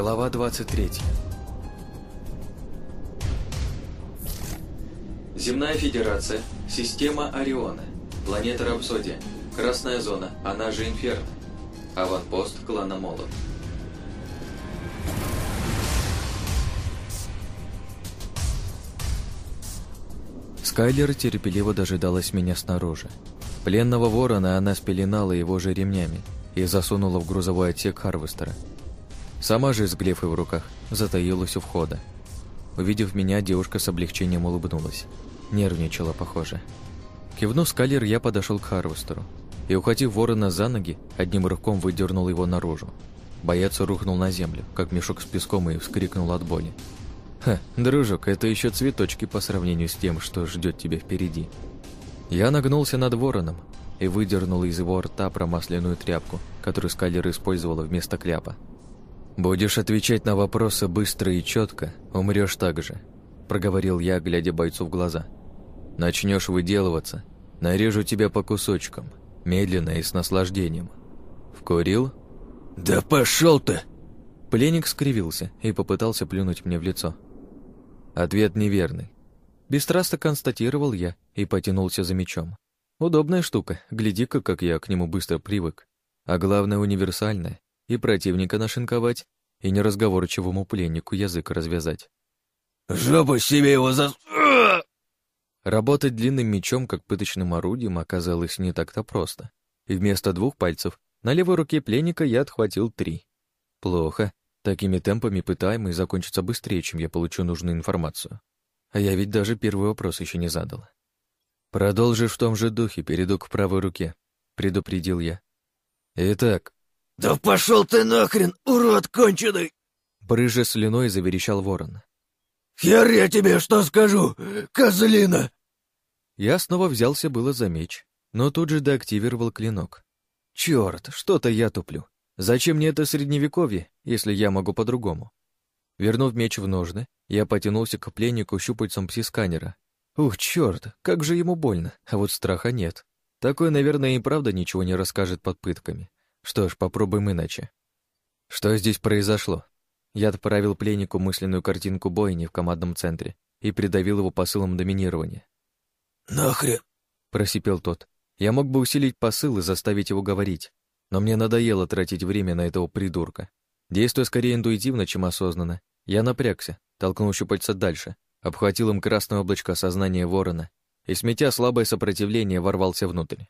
Глава 23 Земная Федерация, система Ориона, планета Рапсодия, Красная Зона, она же Инферно, аванпост клана Молот. Скайлер терпеливо дожидалась меня снаружи. Пленного ворона она спеленала его же ремнями и засунула в грузовой отсек Харвестера. Сама же с глефой в руках затаилась у входа. Увидев меня, девушка с облегчением улыбнулась. Нервничала, похоже. Кивнув скалер, я подошел к Харвестеру и, ухватив ворона за ноги, одним рывком выдернул его наружу. Боец рухнул на землю, как мешок с песком, и вскрикнул от боли. «Ха, дружок, это еще цветочки по сравнению с тем, что ждет тебя впереди». Я нагнулся над вороном и выдернул из его рта промасленную тряпку, которую скалер использовала вместо кляпа. «Будешь отвечать на вопросы быстро и четко, умрешь так же», — проговорил я, глядя бойцу в глаза. «Начнешь выделываться, нарежу тебя по кусочкам, медленно и с наслаждением. Вкурил?» «Да пошел ты!» Пленник скривился и попытался плюнуть мне в лицо. Ответ неверный. Бесстрастно констатировал я и потянулся за мечом. Удобная штука, гляди-ка, как я к нему быстро привык. А главное, универсальная и противника нашинковать, и неразговорчивому пленнику язык развязать. «Жопу себе его за...» Работать длинным мечом, как пыточным орудием, оказалось не так-то просто. И вместо двух пальцев на левой руке пленника я отхватил три. Плохо. Такими темпами пытаемый закончится быстрее, чем я получу нужную информацию. А я ведь даже первый вопрос еще не задал. «Продолжи в том же духе, перейду к правой руке», — предупредил я. «Итак, «Да пошел ты нахрен, урод конченый!» Брыжа слюной заверещал ворон. «Хер я тебе что скажу, козлина!» Я снова взялся было за меч, но тут же деактивировал клинок. Черт, что-то я туплю. Зачем мне это средневековье, если я могу по-другому? Вернув меч в ножны, я потянулся к пленнику щупальцем пси-сканера. Ух, черт, как же ему больно, а вот страха нет. Такой, наверное, и правда ничего не расскажет под пытками. Что ж, попробуем иначе. Что здесь произошло? Я отправил пленнику мысленную картинку бойни в командном центре и придавил его посылом доминирования. «Нахрен?» — просипел тот. Я мог бы усилить посыл и заставить его говорить, но мне надоело тратить время на этого придурка. Действуя скорее интуитивно, чем осознанно, я напрягся, толкнул щупальца дальше, обхватил им красное облачко сознания ворона и, сметя слабое сопротивление, ворвался внутрь.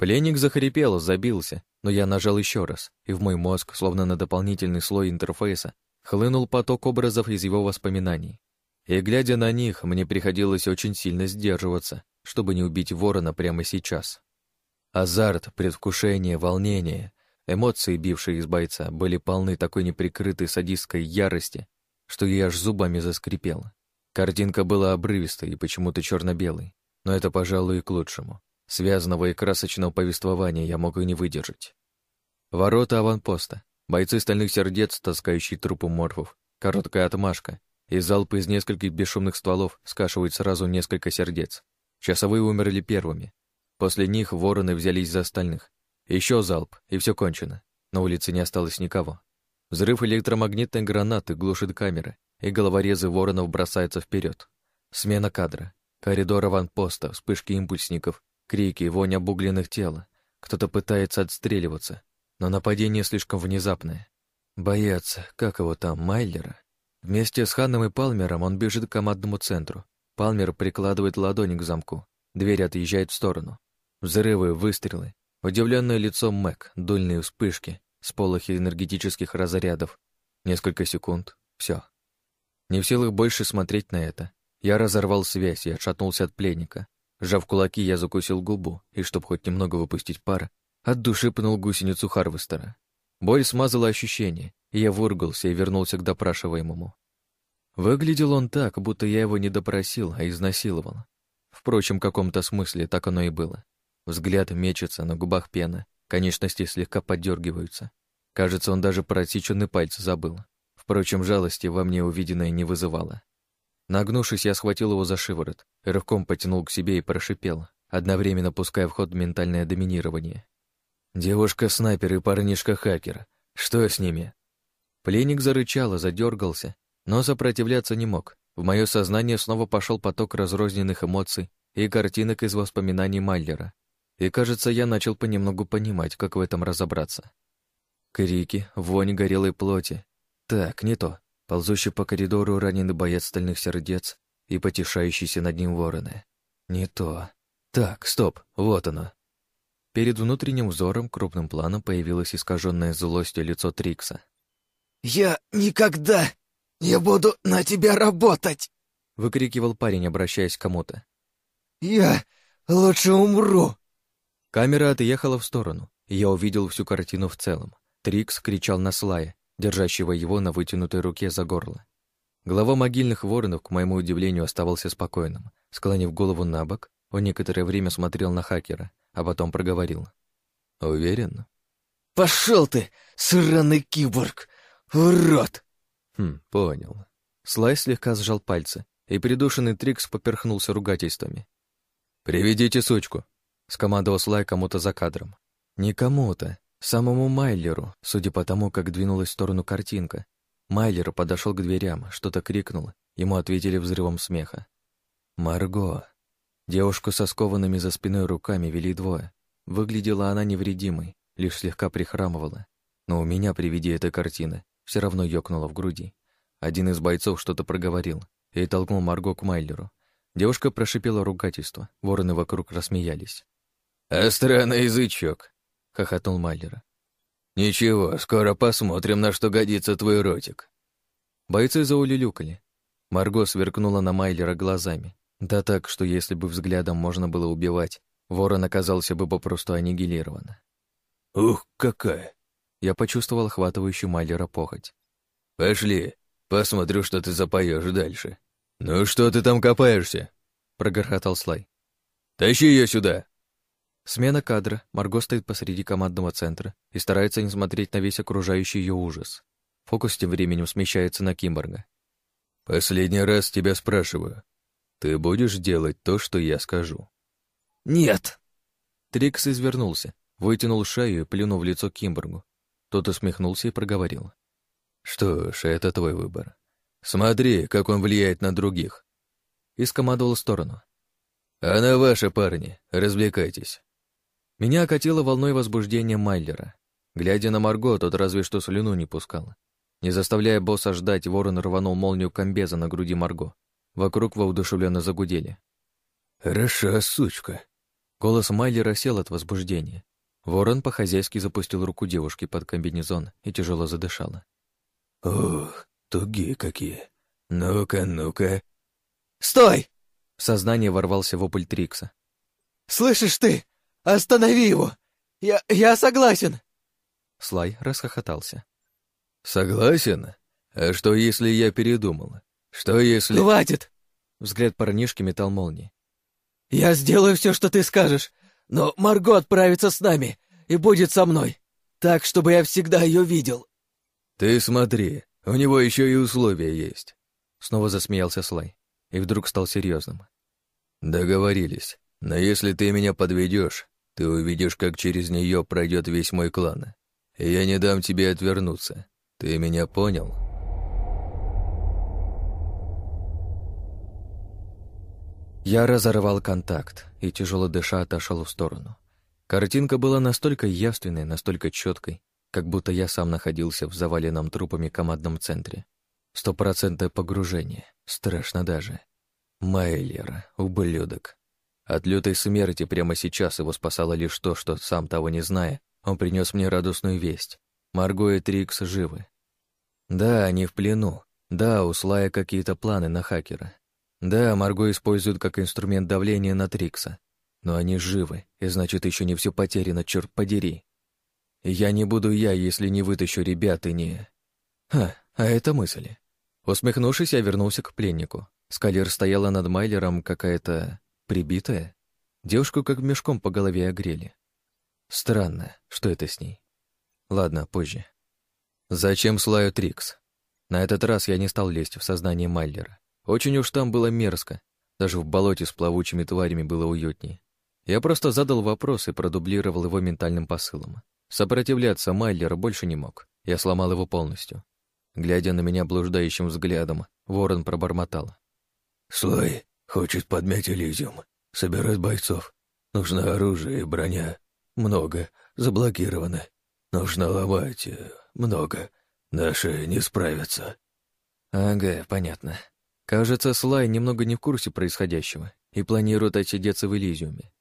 Пленник захрипел, забился, но я нажал еще раз, и в мой мозг, словно на дополнительный слой интерфейса, хлынул поток образов из его воспоминаний. И, глядя на них, мне приходилось очень сильно сдерживаться, чтобы не убить ворона прямо сейчас. Азарт, предвкушение, волнение, эмоции, бившие из бойца, были полны такой неприкрытой садистской ярости, что я аж зубами заскрипел. Картинка была обрывистой и почему-то черно-белой, но это, пожалуй, и к лучшему. Связанного и красочного повествования я мог и не выдержать. Ворота аванпоста, бойцы стальных сердец, таскающие трупы морфов, короткая отмашка, и залп из нескольких бесшумных стволов скашивает сразу несколько сердец. Часовые умерли первыми. После них вороны взялись за остальных. Еще залп, и все кончено. На улице не осталось никого. Взрыв электромагнитной гранаты глушит камеры, и головорезы воронов бросаются вперед. Смена кадра. Коридор аванпоста, вспышки импульсников, Крики, вонь обугленных тел. Кто-то пытается отстреливаться, но нападение слишком внезапное. Боятся, как его там, Майлера? Вместе с Ханном и Палмером он бежит к командному центру. Палмер прикладывает ладони к замку. Дверь отъезжает в сторону. Взрывы, выстрелы. Удивленное лицо Мэг, дульные вспышки, сполохи энергетических разрядов. Несколько секунд. Все. Не в силах больше смотреть на это. Я разорвал связь и отшатнулся от пленника. Сжав кулаки, я закусил губу, и, чтобы хоть немного выпустить пар, от души пнул гусеницу Харвестера. Боль смазала ощущение, и я выругался и вернулся к допрашиваемому. Выглядел он так, будто я его не допросил, а изнасиловал. Впрочем, в каком-то смысле так оно и было. Взгляд мечется, на губах пена, конечности слегка поддергиваются. Кажется, он даже про отсеченный пальцы забыл. Впрочем, жалости во мне увиденное не вызывало. Нагнувшись, я схватил его за шиворот, рывком потянул к себе и прошипел, одновременно пуская в ход ментальное доминирование. «Девушка-снайпер и парнишка-хакер. Что с ними?» Пленник зарычал и задергался, но сопротивляться не мог. В мое сознание снова пошел поток разрозненных эмоций и картинок из воспоминаний Майлера. И, кажется, я начал понемногу понимать, как в этом разобраться. Крики, вонь горелой плоти. Так, не то. Ползущий по коридору раненый боец стальных сердец и потешающийся над ним вороны. Не то. Так, стоп, вот оно. Перед внутренним взором крупным планом появилось искаженное злостью лицо Трикса. «Я никогда не буду на тебя работать!» — выкрикивал парень, обращаясь к кому-то. «Я лучше умру!» Камера отъехала в сторону, и я увидел всю картину в целом. Трикс кричал на Слая, держащего его на вытянутой руке за горло. Глава могильных воронов, к моему удивлению, оставался спокойным. Склонив голову на бок, он некоторое время смотрел на хакера, а потом проговорил. «Уверен?» «Пошел ты, сраный киборг! Урод!» «Хм, понял». Слай слегка сжал пальцы, и придушенный Трикс поперхнулся ругательствами. «Приведите сучку», — скомандовал Слай кому-то за кадром. Не кому-то, самому Майлеру, судя по тому, как двинулась в сторону картинка. Майлер подошел к дверям, что-то крикнул, ему ответили взрывом смеха. «Марго!» Девушку со скованными за спиной руками вели двое. Выглядела она невредимой, лишь слегка прихрамывала. Но у меня при виде этой картины все равно ёкнуло в груди. Один из бойцов что-то проговорил и толкнул Марго к Майлеру. Девушка прошипела ругательство, вороны вокруг рассмеялись. «А странный язычок», — хохотнул Майлер. «Ничего, скоро посмотрим, на что годится твой ротик». Бойцы заулюлюкали. Марго сверкнула на Майлера глазами, да так, что если бы взглядом можно было убивать, ворон оказался бы попросту аннигилирован. «Ух, какая!» Я почувствовал охватывающую Майлера похоть. «Пошли, посмотрю, что ты запоешь дальше». «Ну что ты там копаешься?» — прогорхотал Слай. «Тащи ее сюда!» Смена кадра. Марго стоит посреди командного центра и старается не смотреть на весь окружающий ее ужас. Фокус тем временем смещается на Кимборга. «Последний раз тебя спрашиваю. Ты будешь делать то, что я скажу?» «Нет!» Трикс извернулся, вытянул шею и плюнул в лицо Кимбергу. Тот усмехнулся и проговорил. «Что ж, это твой выбор. Смотри, как он влияет на других». И скомандовал в сторону. «А на ваши, парни, развлекайтесь». Меня окатило волной возбуждения Майлера. Глядя на Марго, тот разве что слюну не пускал. Не заставляя босса ждать, ворон рванул молнию комбеза на груди Марго. Вокруг воодушевленно загудели. «Хороша сучка!» Голос Майлера сел от возбуждения. Ворон по-хозяйски запустил руку девушки под комбинезон и тяжело задышала. «Ух, тугие какие! Ну-ка, ну-ка!» «Стой!» В сознание ворвался вопль Трикса. «Слышишь ты? Останови его! Я... я согласен!» Слай расхохотался. «Согласен? А что, если я передумала? Что если...» «Хватит!» Взгляд парнишки метал молнии. «Я сделаю все, что ты скажешь, но Марго отправится с нами и будет со мной, так, чтобы я всегда ее видел». «Ты смотри, у него еще и условия есть». Снова засмеялся Слай и вдруг стал серьезным. «Договорились, но если ты меня подведешь, ты увидишь, как через нее пройдет весь мой клан, я не дам тебе отвернуться. Ты меня понял?» Я разорвал контакт и, тяжело дыша, отошел в сторону. Картинка была настолько явственной, настолько четкой, как будто я сам находился в заваленном трупами командном центре. Стопроцентное погружение. Страшно даже. Майлер, ублюдок. От лютой смерти прямо сейчас его спасало лишь то, что, сам того не зная, он принес мне радостную весть. Марго и Трикс живы. Да, они в плену. Да, у Слая какие-то планы на хакера. Да, Марго используют как инструмент давления на Трикса. Но они живы, и значит, еще не все потеряно, черт подери. Я не буду я, если не вытащу ребят и не... Ха, а это мысли. Усмехнувшись, я вернулся к пленнику. Скалер стояла над Майлером какая-то... прибитая. Девушку как мешком по голове огрели. Странно, что это с ней. Ладно, позже. Зачем Слаю Трикс? На этот раз я не стал лезть в сознание Майлера. Очень уж там было мерзко. Даже в болоте с плавучими тварями было уютнее. Я просто задал вопрос и продублировал его ментальным посылом. Сопротивляться Майлер больше не мог. Я сломал его полностью. Глядя на меня блуждающим взглядом, ворон пробормотал. «Слой хочет подмять Элизиум, собирать бойцов. Нужно оружие и броня. Много, заблокировано. Нужно ломать, э, много. Наши не справятся». «Ага, понятно. Кажется, Слай немного не в курсе происходящего и планирует отсидеться в Элизиуме.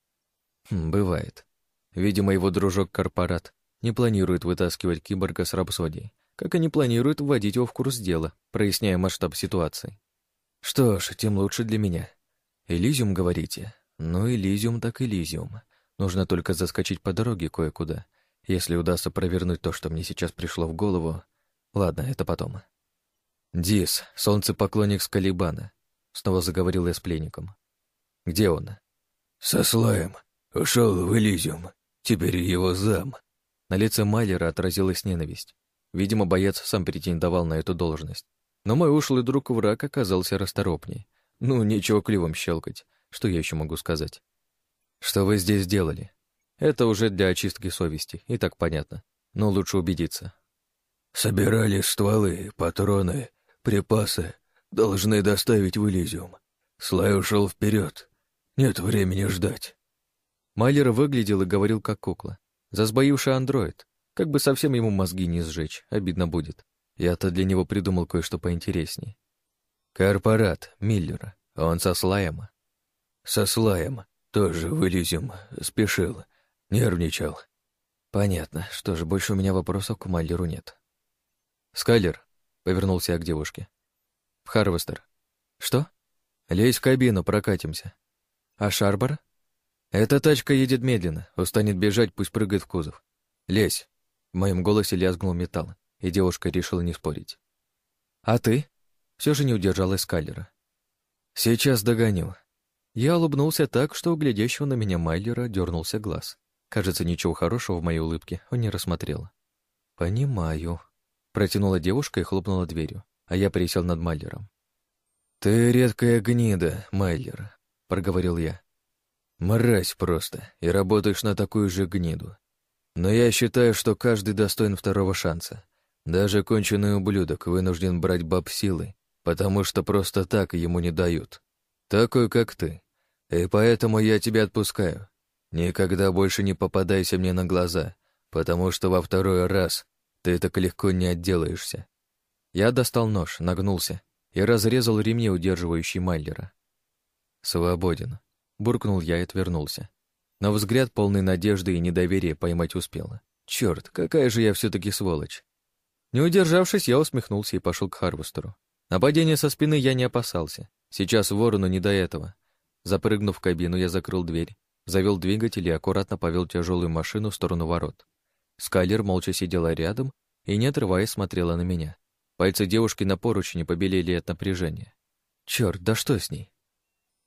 Хм, бывает. Видимо, его дружок-корпорат не планирует вытаскивать киборга с рапсодией, как и не планирует вводить его в курс дела, проясняя масштаб ситуации. Что ж, тем лучше для меня. Элизиум, говорите? Ну, Элизиум так Элизиум. Нужно только заскочить по дороге кое-куда. Если удастся провернуть то, что мне сейчас пришло в голову... Ладно, это потом. «Дис, солнцепоклонник Скалибана», — снова заговорил я с пленником. «Где он?» «Со слоем. Ушел в Элизиум. Теперь его зам». На лице Майлера отразилась ненависть. Видимо, боец сам претендовал на эту должность. Но мой ушлый друг враг оказался расторопней. Ну, нечего клювом щелкать. Что я еще могу сказать? Что вы здесь делали? Это уже для очистки совести, и так понятно. Но лучше убедиться. Собирали стволы, патроны, припасы. Должны доставить в Элизиум. Слай ушел вперед. Нет времени ждать. Майлер выглядел и говорил как кукла. Засбоивший андроид. Как бы совсем ему мозги не сжечь, обидно будет. Я-то для него придумал кое-что поинтереснее. Корпорат Миллера, он со Слаем. Со Слаем, тоже в спешил, нервничал. Понятно, что же, больше у меня вопросов к Майлеру нет. Скайлер, повернулся я к девушке. В Харвестер. Что? Лезь в кабину, прокатимся. А Шарбар? Эта тачка едет медленно, устанет бежать, пусть прыгает в кузов. Лезь. В моем голосе лязгнул металл, и девушка решила не спорить. А ты? Все же не удержалась Скайлера. Сейчас догоню. Я улыбнулся так, что у глядящего на меня Майлера дернулся глаз. Кажется, ничего хорошего в моей улыбке он не рассмотрел. «Понимаю», — протянула девушка и хлопнула дверью, а я пересел над Майлером. «Ты редкая гнида, Майлер», — проговорил я. «Мразь просто, и работаешь на такую же гниду. Но я считаю, что каждый достоин второго шанса. Даже конченый ублюдок вынужден брать баб силой, потому что просто так ему не дают. Такой, как ты. И поэтому я тебя отпускаю. Никогда больше не попадайся мне на глаза, потому что во второй раз ты так легко не отделаешься. Я достал нож, нагнулся и разрезал ремни, удерживающие Майлера. «Свободен», — буркнул я и отвернулся. На взгляд полный надежды и недоверия поймать успела. Черт, какая же я все таки сволочь. Не удержавшись, я усмехнулся и пошел к Харвестеру. Нападения со спины я не опасался. Сейчас ворону не до этого. Запрыгнув в кабину, я закрыл дверь, завел двигатель и аккуратно повел тяжелую машину в сторону ворот. Скайлер молча сидела рядом и, не отрываясь, смотрела на меня. Пальцы девушки на поручне побелели от напряжения. Черт, да что с ней?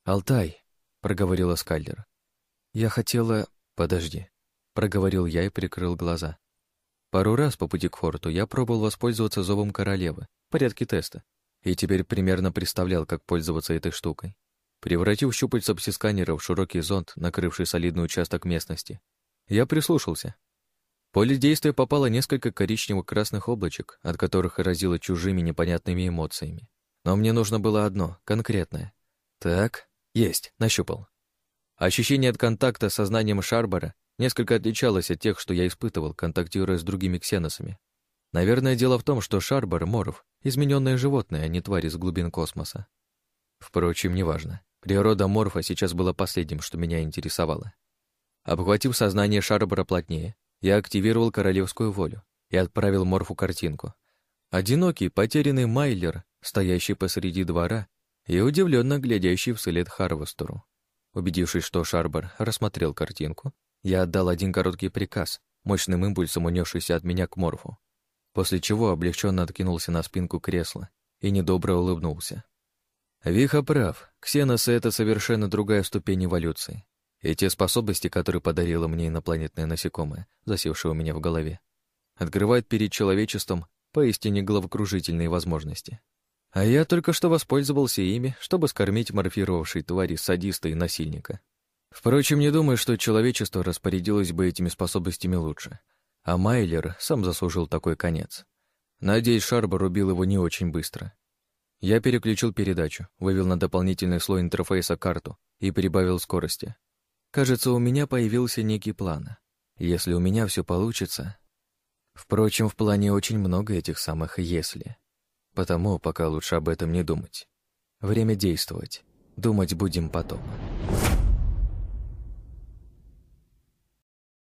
«Алтай», — проговорила Скайлер. «Я хотела...» «Подожди», — проговорил я и прикрыл глаза. Пару раз по пути к форту я пробовал воспользоваться зовом королевы в порядке теста, и теперь примерно представлял, как пользоваться этой штукой. Превратив щупальца псисканера в широкий зонт, накрывший солидный участок местности, я прислушался. В поле действия попало несколько коричнево-красных облачек, от которых разило чужими непонятными эмоциями. Но мне нужно было одно, конкретное. Так, есть, нащупал. Ощущение от контакта с сознанием Шарбара несколько отличалось от тех, что я испытывал, контактируя с другими ксеносами. Наверное, дело в том, что Шарбар — Моров, измененное животное, а не тварь из глубин космоса. Впрочем, неважно. Природа Морфа сейчас была последним, что меня интересовало. Обхватив сознание Шарбара плотнее, я активировал королевскую волю и отправил Морфу картинку. Одинокий, потерянный Майлер, стоящий посреди двора и удивленно глядящий вслед Харвестеру. Убедившись, что Шарбар рассмотрел картинку, я отдал один короткий приказ, мощным импульсом унесшийся от меня к Морфу, после чего облегченно откинулся на спинку кресла и недобро улыбнулся. Виха прав, ксеносы — это совершенно другая ступень эволюции. И те способности, которые подарило мне инопланетное насекомое, засевшее у меня в голове, открывают перед человечеством поистине головокружительные возможности. А я только что воспользовался ими, чтобы скормить морфировавшей твари садиста и насильника. Впрочем, не думаю, что человечество распорядилось бы этими способностями лучше. А Майлер сам заслужил такой конец. Надеюсь, Шарбор убил его не очень быстро. Я переключил передачу, вывел на дополнительный слой интерфейса карту и прибавил скорости. Кажется, у меня появился некий план. Если у меня все получится... Впрочем, в плане очень много этих самых «если». Потому пока лучше об этом не думать. Время действовать. Думать будем потом.